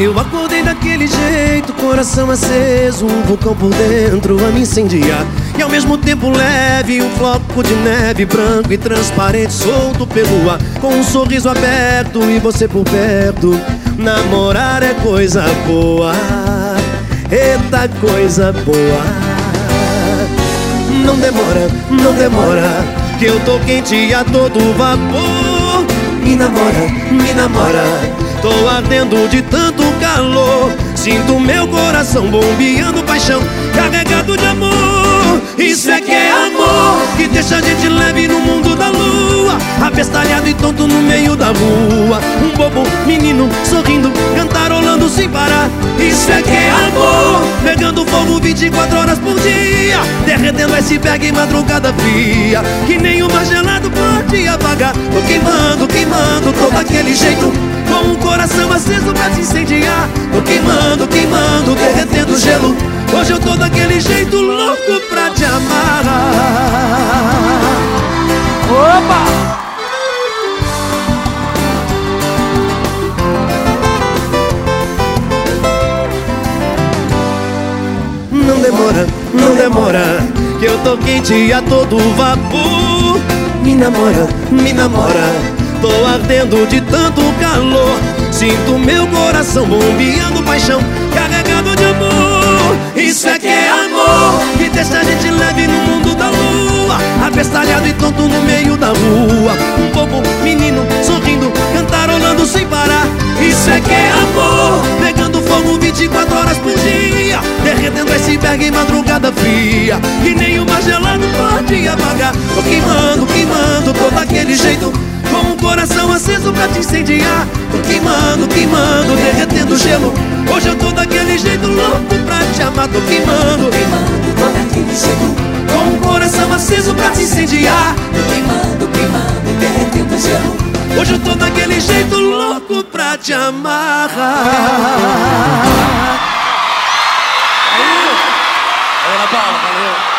Eu acordei daquele jeito, coração aceso, um vulcão por dentro a me incendiar. E ao mesmo tempo leve, um floco de neve branco e transparente solto pelo ar. Com um sorriso aberto e você por perto. Namorar é coisa boa, eita coisa boa. Não demora, não demora, que eu tô quente a todo vapor. Me namora, me namora. Tô ardendo de tanto calor. Sinto meu coração bombeando paixão. Carregado de amor Isso é que é amor. Que deixa a gente leve no mundo da lua. Abestalhado e tonto no meio da rua. Um bobo menino sorrindo Cantarolando sem parar. Isso é que é amor. Pegando fogo 24 horas por dia. Derretendo iceberg em madrugada fria. Que nenhuma gelado pode apagar. Tô queimando, queimando Tô daquele jeito coração aceso pra te incendiar. Tô queimando, queimando, derretendo gelo. Hoje eu tô daquele jeito louco pra te amar. Opa! Não demora, não demora Que eu tô quente a todo vapor. Me namora, me namora Tô ardendo de tanto calor Sinto meu coração bombeando paixão Carregado de amor. Isso é que é amor. Que deixa a gente leve no mundo da lua Abestalhado e tonto no meio da rua. Um bobo menino sorrindo Cantarolando sem parar. Isso é que é amor. Pegando fogo 24 horas por dia Derretendo iceberg em madrugada fria. Que nenhuma gelado pode apagar. Tô queimando, queimando, tô daquele jeito. Com o coração aceso pra te incendiar. Tô queimando, gelo. Hoje eu tô daquele jeito louco pra te amar Tô queimando, queimando, tô daquele jeito. Com o coração aceso pra te incendiar. Tô queimando, queimando, derretendo gelo. Hoje eu tô daquele jeito louco pra te amar. Aí, Ana Paula, valeu